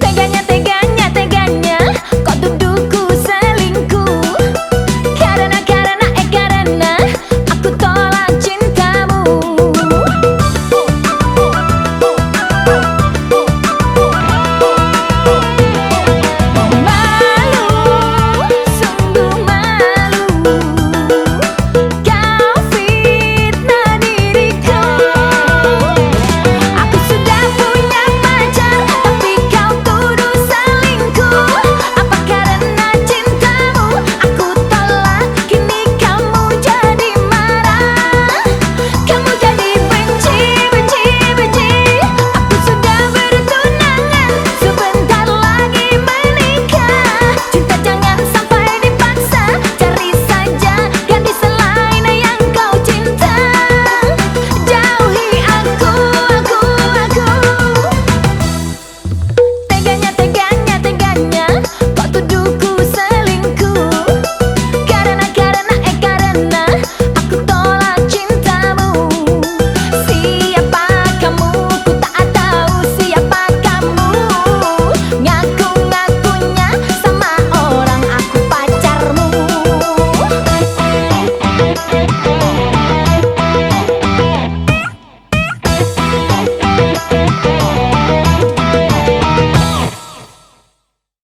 Teganya, teganya, teganya. Kok